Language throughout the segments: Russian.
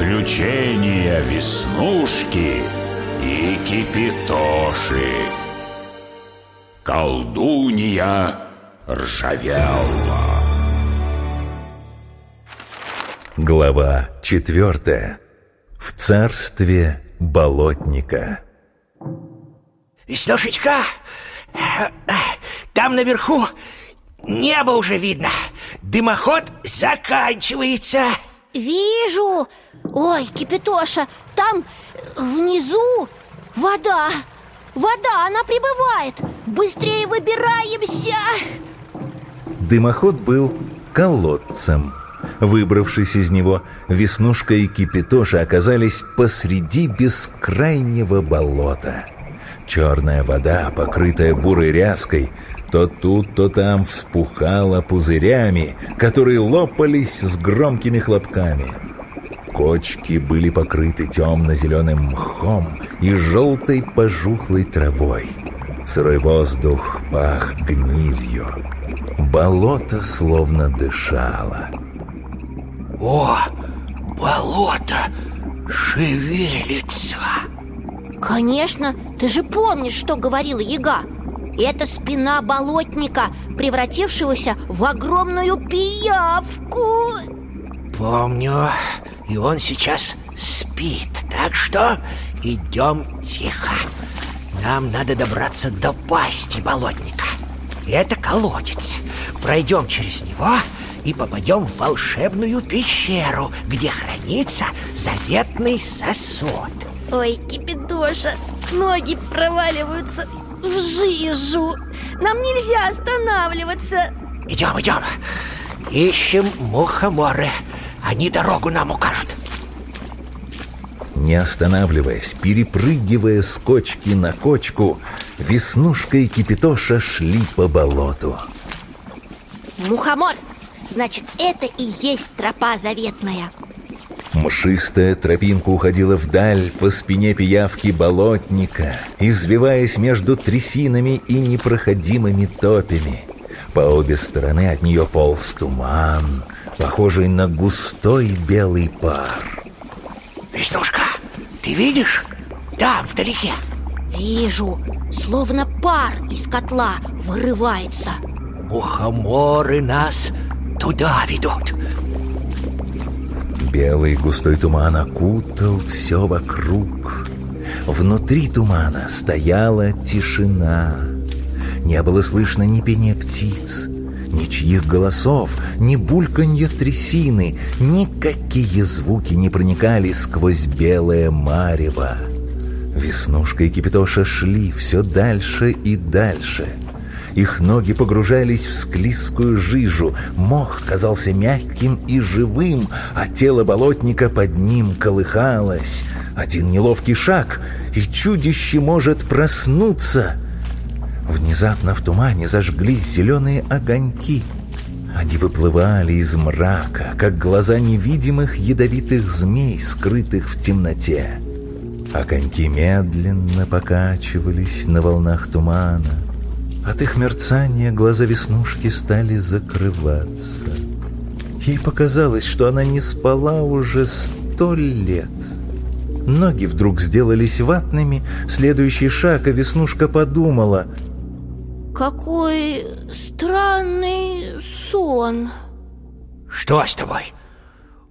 Приключения Веснушки и Кипитоши. Колдунья Ржавелла Глава четвертая В царстве болотника. Веснушечка, там наверху небо уже видно. Дымоход заканчивается Вижу! Ой, Кипятоша, там внизу вода. Вода, она прибывает. Быстрее выбираемся. Дымоход был колодцем. Выбравшись из него, Веснушка и Кипятоша оказались посреди бескрайнего болота. Черная вода, покрытая бурой ряской, то тут, то там вспухала пузырями, которые лопались с громкими хлопками. Кочки были покрыты темно-зеленым мхом и желтой пожухлой травой. Сырой воздух пах гнилью. Болото словно дышало. О, болото шевелится Конечно, ты же помнишь, что говорила яга Это спина болотника, превратившегося в огромную пиявку. Помню, и он сейчас спит. Так что идем тихо. Нам надо добраться до пасти болотника. Это колодец. Пройдем через него и попадем в волшебную пещеру Где хранится заветный сосуд Ой, Кипидоша, ноги проваливаются в жижу. Нам нельзя останавливаться. Идем, идем. Ищем мухоморы. Они дорогу нам укажут. Не останавливаясь, перепрыгивая с кочки на кочку, Веснушка и Кипитоша шли по болоту. Мухомор, значит, это и есть тропа заветная Мшистая тропинка уходила вдаль по спине пиявки болотника, извиваясь между трясинами и непроходимыми топями. По обе стороны от нее полз туман, похожий на густой белый пар. Веснушка, ты видишь? Там, вдалеке Вижу, словно пар из котла вырывается Мухоморы нас туда ведут Белый густой туман окутал все вокруг. Внутри тумана стояла тишина. Не было слышно ни пения птиц, ни чьих голосов, ни бульканья трясины, никакие звуки не проникали сквозь белое марево. Веснушка и Кипятоша шли все дальше и дальше — их ноги погружались в склизкую жижу, мох казался мягким и живым, а тело болотника под ним колыхалось. Один неловкий шаг, и чудище может проснуться. Внезапно в тумане зажглись зеленые огоньки. Они выплывали из мрака, как глаза невидимых ядовитых змей, скрытых в темноте. Огоньки медленно покачивались на волнах тумана. От их мерцания глаза Веснушки стали закрываться. Ей показалось, что она не спала уже сто лет. Ноги вдруг сделались ватными, следующий шаг, а Веснушка подумала. Какой странный сон. Что с тобой?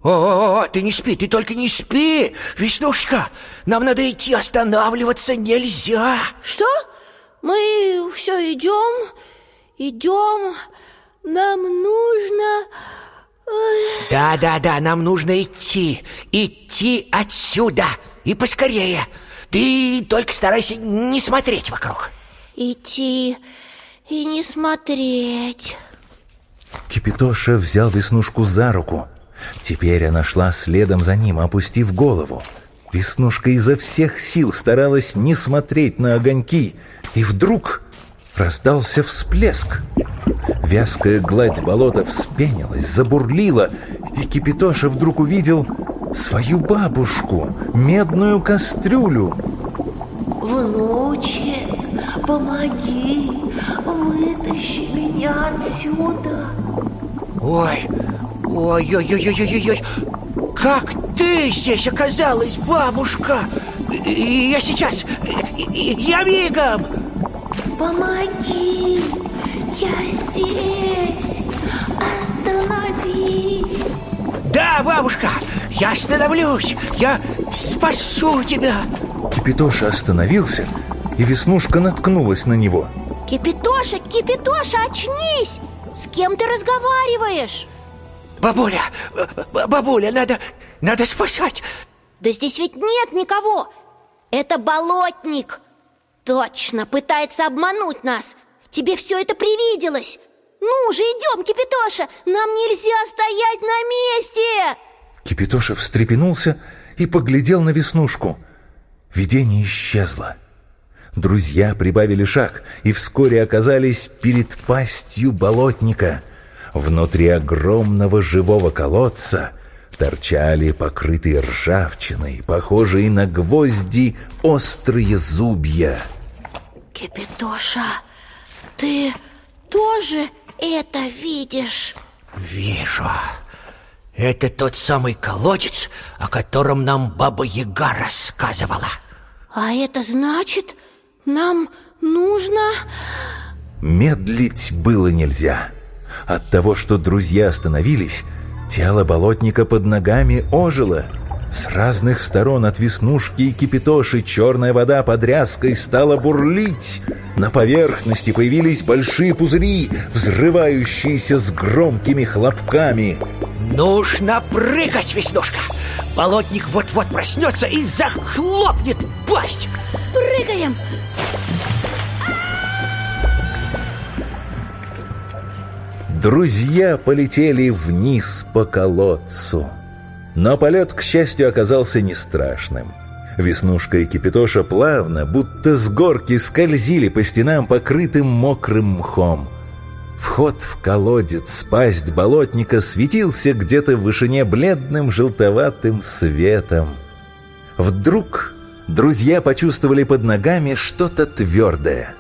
О, -о, -о ты не спи, ты только не спи, Веснушка. Нам надо идти, останавливаться нельзя. Что? Мы все идем, идем, нам нужно... Да-да-да, нам нужно идти, идти отсюда, и поскорее. Ты только старайся не смотреть вокруг. Идти и не смотреть. Кипитоша взял Веснушку за руку. Теперь она шла следом за ним, опустив голову. Веснушка изо всех сил старалась не смотреть на огоньки, и вдруг раздался всплеск. Вязкая гладь болота вспенилась, забурлила, и Кипитоша вдруг увидел свою бабушку, медную кастрюлю. Внучек, помоги, вытащи меня отсюда. Ой, ой-ой-ой-ой-ой-ой, как ты здесь оказалась, бабушка! И я сейчас... Я мигом! Помоги! Я здесь! Остановись! Да, бабушка, я остановлюсь! Я спасу тебя! Кипитоша остановился, и Веснушка наткнулась на него. Кипитоша, Кипитоша, очнись! С кем ты разговариваешь? Бабуля, бабуля, надо, надо спасать Да здесь ведь нет никого Это болотник Точно, пытается обмануть нас. Тебе все это привиделось. Ну же, идем, Кипитоша Нам нельзя стоять на месте! Кипитоша встрепенулся и поглядел на Веснушку. Видение исчезло. Друзья прибавили шаг и вскоре оказались перед пастью болотника. Внутри огромного живого колодца торчали покрытые ржавчиной, похожие на гвозди, острые зубья. Кипитоша, ты тоже это видишь? Вижу. Это тот самый колодец, о котором нам Баба Яга рассказывала. А это значит, нам нужно... Медлить было нельзя. От того, что друзья остановились, тело болотника под ногами ожило. С разных сторон от веснушки и кипятоши черная вода под ряской стала бурлить. На поверхности появились большие пузыри, взрывающиеся с громкими хлопками. Нужно прыгать, Веснушка! Болотник вот-вот проснется и захлопнет пасть! Прыгаем! Друзья полетели вниз по колодцу. Но полет, к счастью, оказался не страшным. Веснушка и Кипятоша плавно, будто с горки, скользили по стенам, покрытым мокрым мхом. Вход в колодец, пасть болотника светился где-то в вышине бледным желтоватым светом. Вдруг друзья почувствовали под ногами что-то твердое.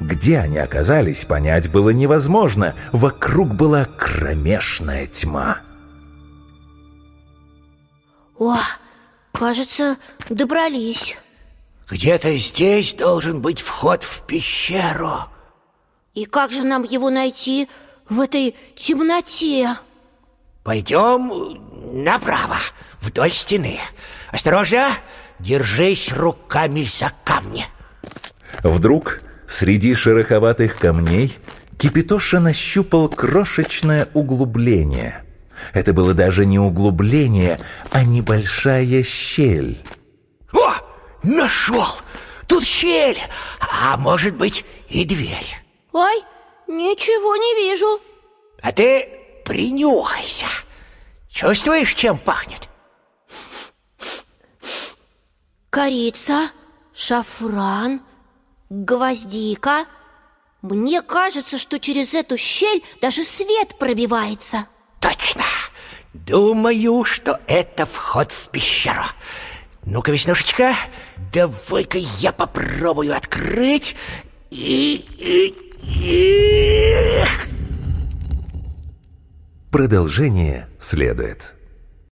Где они оказались, понять было невозможно. Вокруг была кромешная тьма. О, кажется, добрались. Где-то здесь должен быть вход в пещеру. И как же нам его найти в этой темноте? Пойдем направо, вдоль стены. Осторожно, держись руками за камни. Вдруг среди шероховатых камней Кипитоша нащупал крошечное углубление – это было даже не углубление, а небольшая щель. О, нашел! Тут щель, а может быть и дверь. Ой, ничего не вижу. А ты принюхайся. Чувствуешь, чем пахнет? Корица, шафран, гвоздика. Мне кажется, что через эту щель даже свет пробивается. Точно! Думаю, что это вход в пещеру. Ну-ка, Веснушечка, давай-ка я попробую открыть. И, и, и... Продолжение следует.